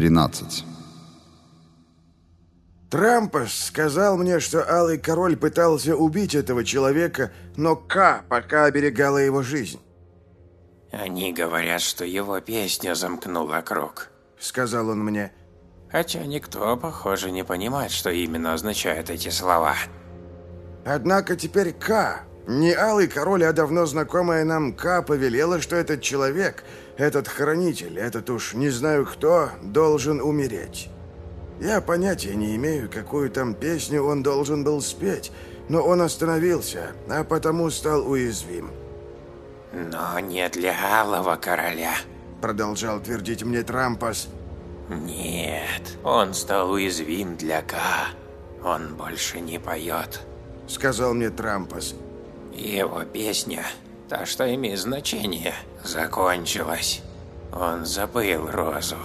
13. Трампос сказал мне, что Алый Король пытался убить этого человека, но К пока оберегала его жизнь. Они говорят, что его песня замкнула круг. Сказал он мне. Хотя никто, похоже, не понимает, что именно означают эти слова. Однако теперь К, не Алый Король, а давно знакомая нам К, повелела, что этот человек, этот хранитель, этот уж не знаю кто, должен умереть. Я понятия не имею, какую там песню он должен был спеть, но он остановился, а потому стал уязвим. Но не для Алого Короля. Продолжал твердить мне Трампас. Нет, он стал уязвим для К. Он больше не поет. Сказал мне Трампас. Его песня, та, что имеет значение, закончилась. Он забыл Розу.